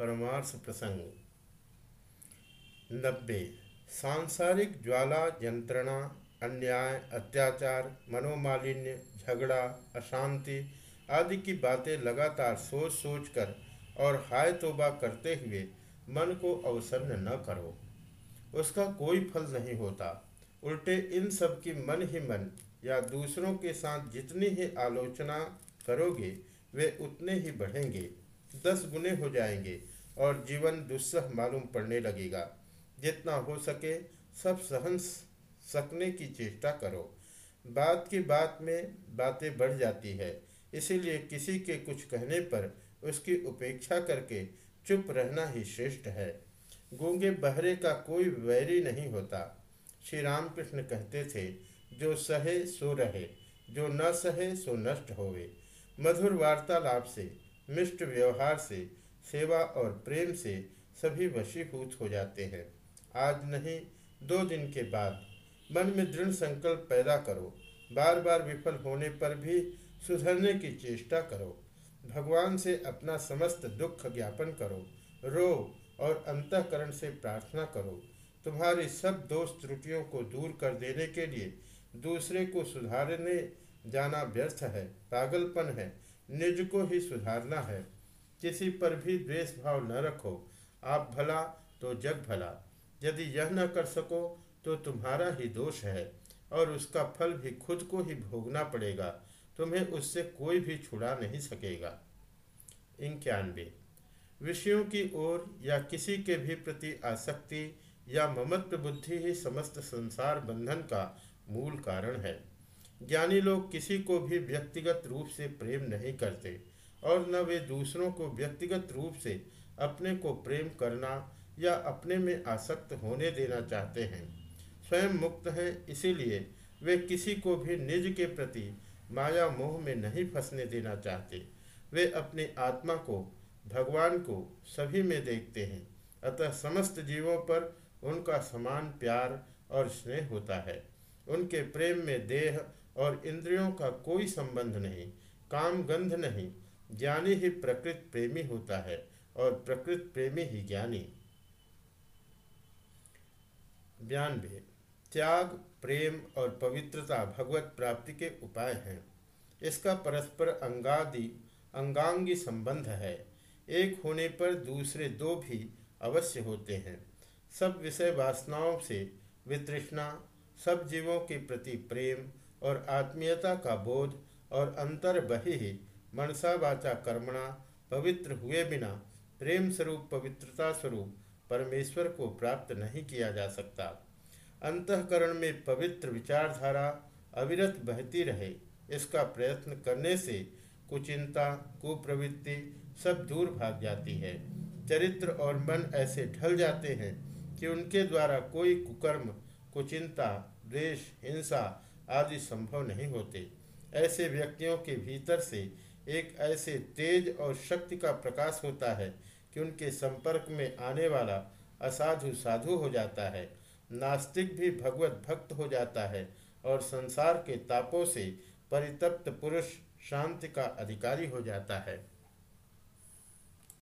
परमार्थ प्रसंग। नब्बे, सांसारिक ज्वाला यंत्रणा, अन्याय, अत्याचार, मनोमालिन्य, झगड़ा, अशांति आदि की बातें लगातार सोच सोच कर और हाय तोबा करते हुए मन को अवसन्न न करो। उसका कोई फल नहीं होता। उल्टे इन सब की मन ही मन या दूसरों के साथ जितनी ही आलोचना करोगे, वे उतने ही बढ़ेंगे। दस गुने हो जाएँगे और जीवन दुस्सह मालूम पड़ने लगेगा। जितना हो सके सब सहन सकने की चेष्टा करो। बात की बात में बातें बढ़ जाती है, इसीलिए किसी के कुछ कहने पर उसकी उपेक्षा करके चुप रहना ही श्रेष्ठ है। गूँगे बहरे का कोई वैरी नहीं होता। श्री रामकृष्ण कहते थे, जो सहे सो रहे, जो न सहे सो नष्ट होवे। मधुर वार्तालाप से मिष्ट व्यवहार से, सेवा और प्रेम से सभी वशीभूत हो जाते हैं। आज नहीं, दो दिन के बाद। मन में दृढ़ संकल्प पैदा करो। बार बार विफल होने पर भी सुधरने की चेष्टा करो। भगवान से अपना समस्त दुख ज्ञापन करो। रो और अंतकरण से प्रार्थना करो। तुम्हारी सब दोष त्रुटियों को दूर कर देने के लिए दूसरे को सुधारने जाना व्यर्थ है, पागलपन है। निज को ही सुधारना है। किसी पर भी द्वेष भाव न रखो। आप भला तो जग भला। यदि यह न कर सको तो तुम्हारा ही दोष है और उसका फल भी खुद को ही भोगना पड़ेगा। तुम्हें उससे कोई भी छुड़ा नहीं सकेगा। इक्यानवे। विषयों की ओर या किसी के भी प्रति आसक्ति या ममत्व बुद्धि ही समस्त संसार बंधन का मूल कारण है। ज्ञानी लोग किसी को भी व्यक्तिगत रूप से प्रेम नहीं करते और न वे दूसरों को व्यक्तिगत रूप से अपने को प्रेम करना या अपने में आसक्त होने देना चाहते हैं। स्वयं मुक्त हैं, इसीलिए वे किसी को भी निज के प्रति माया मोह में नहीं फंसने देना चाहते। वे अपनी आत्मा को, भगवान को सभी में देखते हैं, अतः समस्त जीवों पर उनका समान प्यार और स्नेह होता है। उनके प्रेम में देह और इंद्रियों का कोई संबंध नहीं, काम गंध नहीं, ज्ञानी ही प्रकृत प्रेमी होता है और प्रकृत प्रेमी ही ज्ञानी। बयानबे त्याग, प्रेम और पवित्रता भगवत प्राप्ति के उपाय हैं। इसका परस्पर अंगादि, अंगांगी संबंध है। एक होने पर दूसरे दो भी अवश्य होते हैं। सब विषय वासनाओं से वितृष्णा, सब जीवों के प्रति प्रेम और आत्मीयता का बोध और अंतर बही ही मनसा वाचा कर्मणा पवित्र हुए बिना प्रेम स्वरूप पवित्रता स्वरूप परमेश्वर को प्राप्त नहीं किया जा सकता। अंतकरण में पवित्र विचारधारा अविरत बहती रहे, इसका प्रयत्न करने से कुचिंता, कुप्रवृत्ति सब दूर भाग जाती है। चरित्र और मन ऐसे ढल जाते हैं कि उनके द्वारा कोई कुकर्म, कुचिंता, द्वेष, हिंसा आदि संभव नहीं होते। ऐसे व्यक्तियों के भीतर से एक ऐसे तेज और शक्ति का प्रकाश होता है कि उनके संपर्क में आने वाला असाधु साधु हो जाता है, नास्तिक भी भगवत भक्त हो जाता है और संसार के तापों से परितप्त पुरुष शांति का अधिकारी हो जाता है।